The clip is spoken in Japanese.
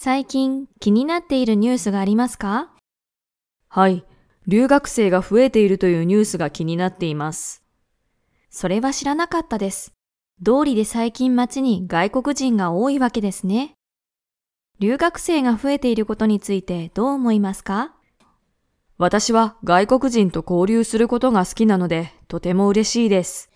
最近気になっているニュースがありますか？はい。留学生が増えているというニュースが気になっています。それは知らなかったです。道りで最近街に外国人が多いわけですね。留学生が増えていることについてどう思いますか？私は外国人と交流することが好きなのでとても嬉しいです。